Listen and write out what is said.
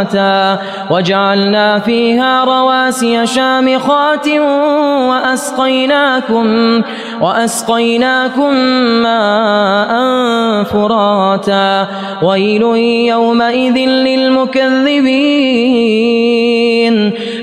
وأمواتا وجعلنا فيها رواسي شامخات وأسقيناكم وأسقيناكم ماء فراتا ويل يومئذ للمكذبين